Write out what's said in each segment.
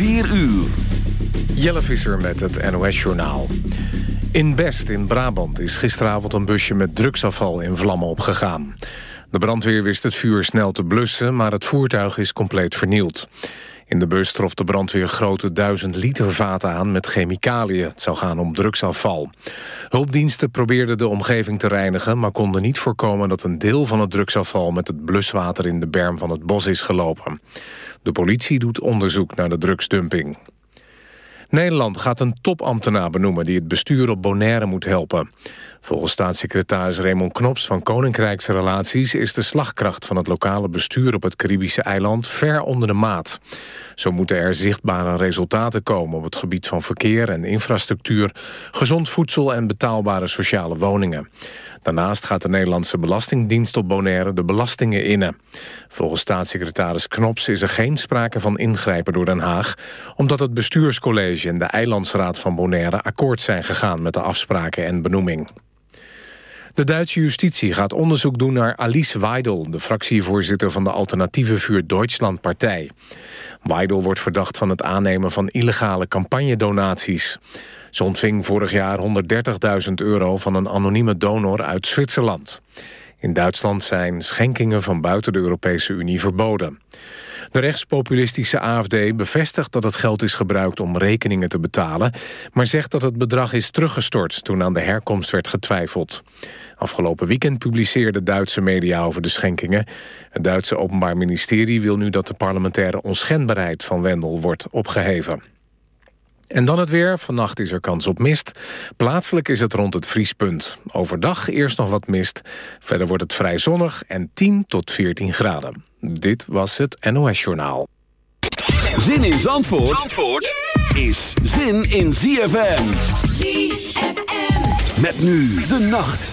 4 uur. Jelle Visser met het NOS-journaal. In Best in Brabant is gisteravond een busje met drugsafval in vlammen opgegaan. De brandweer wist het vuur snel te blussen, maar het voertuig is compleet vernield. In de bus trof de brandweer grote duizend liter vaten aan met chemicaliën. Het zou gaan om drugsafval. Hulpdiensten probeerden de omgeving te reinigen... maar konden niet voorkomen dat een deel van het drugsafval... met het bluswater in de berm van het bos is gelopen. De politie doet onderzoek naar de drugsdumping. Nederland gaat een topambtenaar benoemen die het bestuur op Bonaire moet helpen. Volgens staatssecretaris Raymond Knops van Koninkrijksrelaties... is de slagkracht van het lokale bestuur op het Caribische eiland ver onder de maat. Zo moeten er zichtbare resultaten komen op het gebied van verkeer en infrastructuur... gezond voedsel en betaalbare sociale woningen. Daarnaast gaat de Nederlandse Belastingdienst op Bonaire de belastingen innen. Volgens staatssecretaris Knops is er geen sprake van ingrijpen door Den Haag... omdat het bestuurscollege en de eilandsraad van Bonaire akkoord zijn gegaan met de afspraken en benoeming. De Duitse justitie gaat onderzoek doen naar Alice Weidel... de fractievoorzitter van de alternatieve Vuur Duitsland partij. Weidel wordt verdacht van het aannemen van illegale campagnedonaties. Ze ontving vorig jaar 130.000 euro van een anonieme donor uit Zwitserland. In Duitsland zijn schenkingen van buiten de Europese Unie verboden. De rechtspopulistische AFD bevestigt dat het geld is gebruikt om rekeningen te betalen... maar zegt dat het bedrag is teruggestort toen aan de herkomst werd getwijfeld. Afgelopen weekend publiceerden Duitse media over de schenkingen. Het Duitse Openbaar Ministerie wil nu dat de parlementaire onschendbaarheid van Wendel wordt opgeheven. En dan het weer. Vannacht is er kans op mist. Plaatselijk is het rond het vriespunt. Overdag eerst nog wat mist. Verder wordt het vrij zonnig en 10 tot 14 graden. Dit was het NOS Journaal. Zin in Zandvoort, Zandvoort is zin in ZFM. ZFM. Met nu de nacht.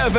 You're not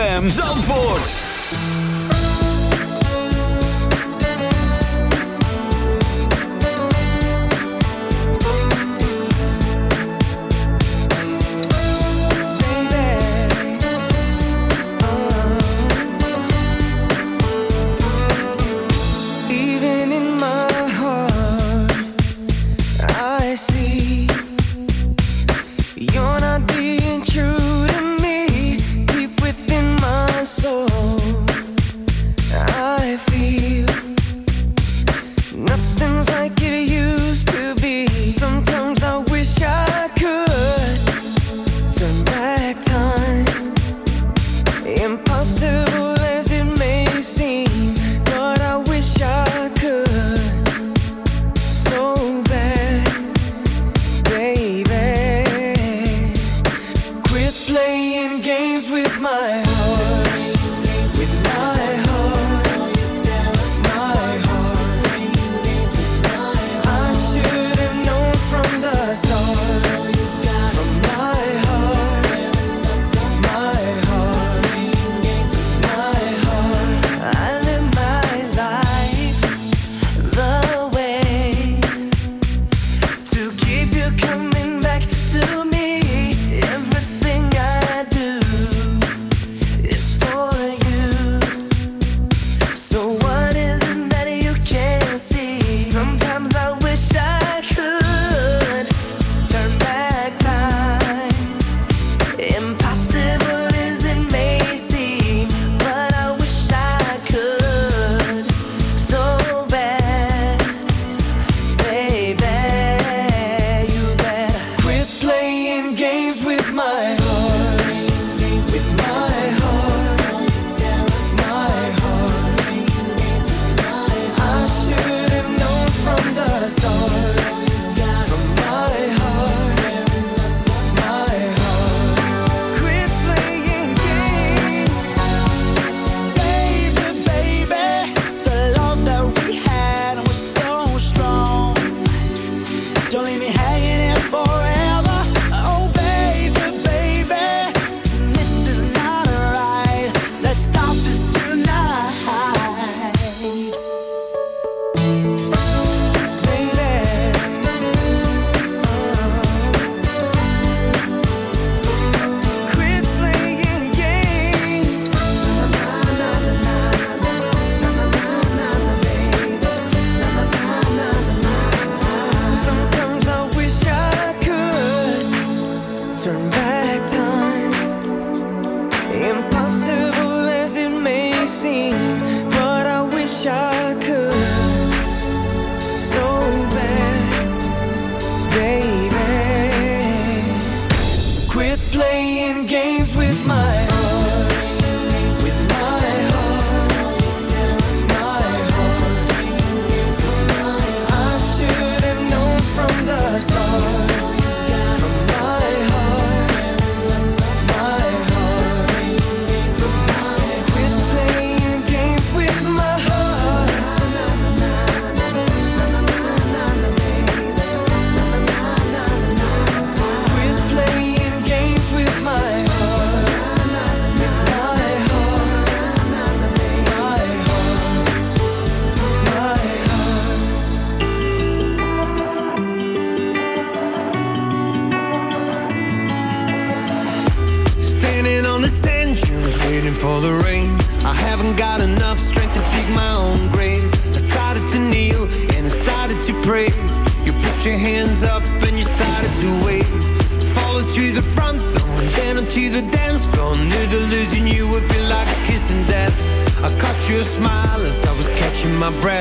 my breath.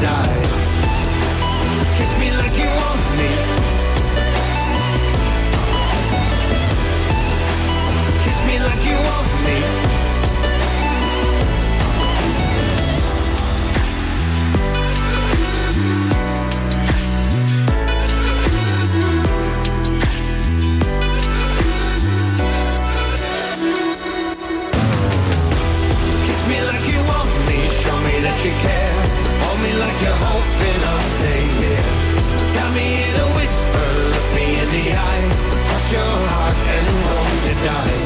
die. you're hoping I'll stay here. Tell me in a whisper, look me in the eye. Cross your heart and hope to die.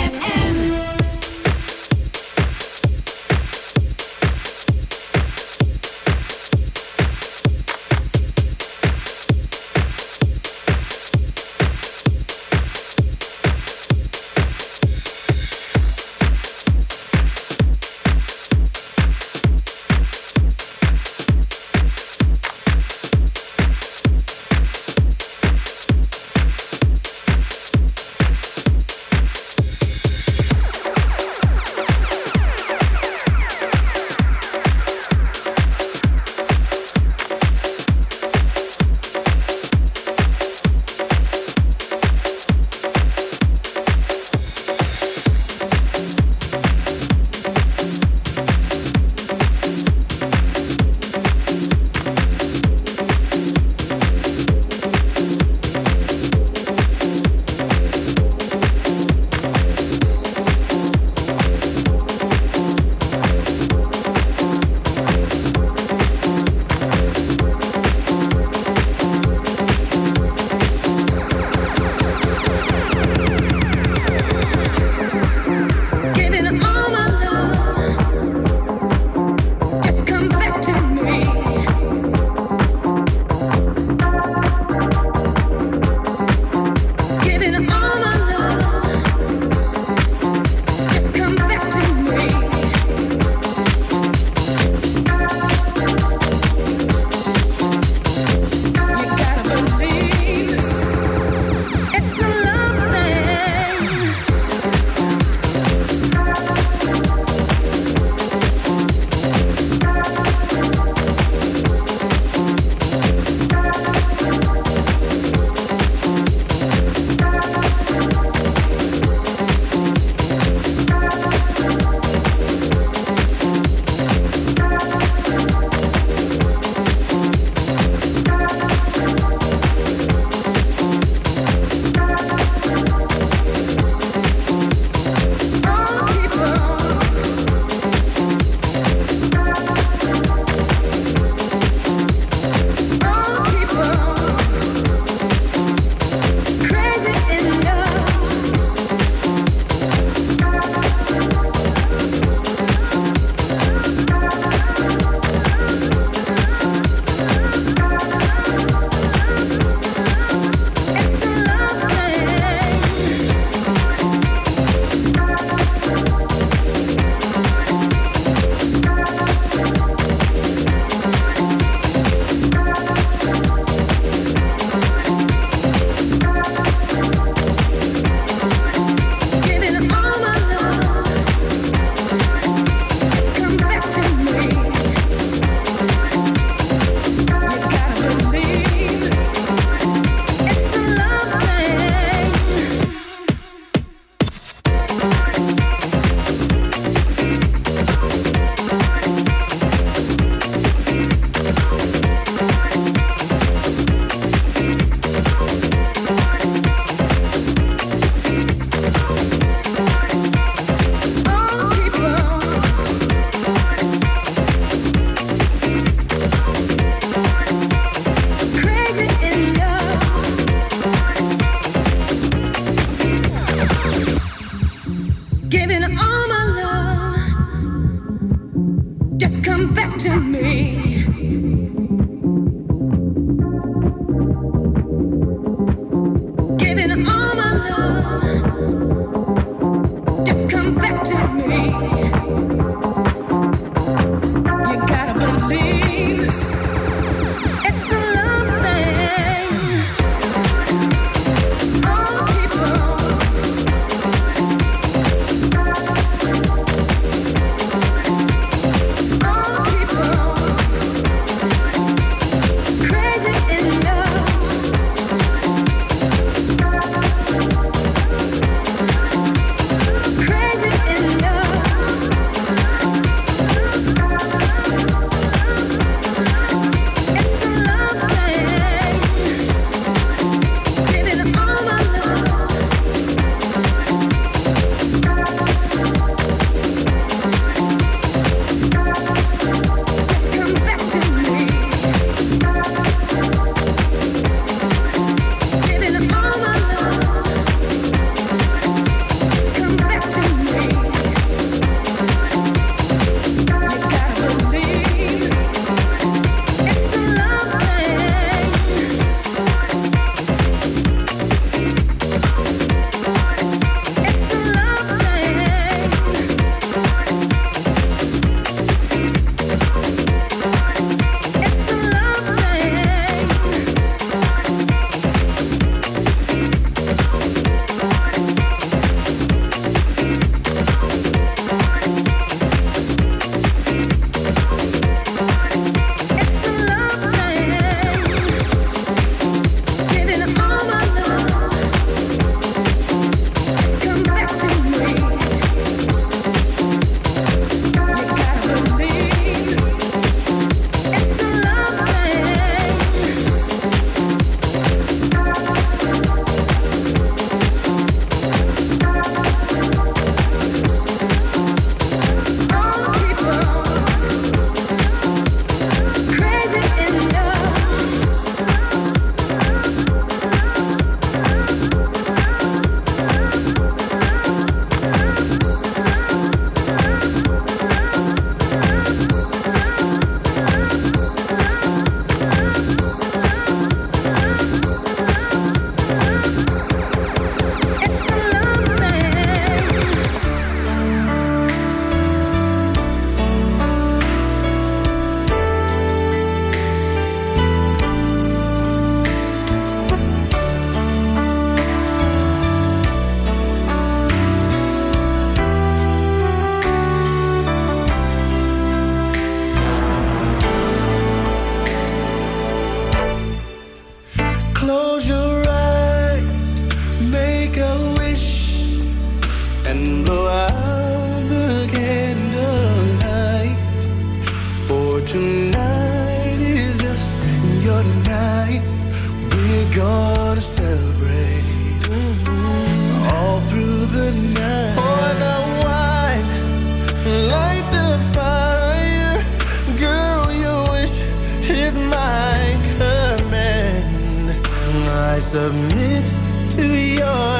submit to your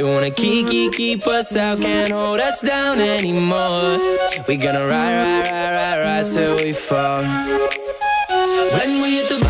They wanna keep, keep, keep us out, can't hold us down anymore. We gonna ride, ride, ride, ride, ride till we fall. When we hit the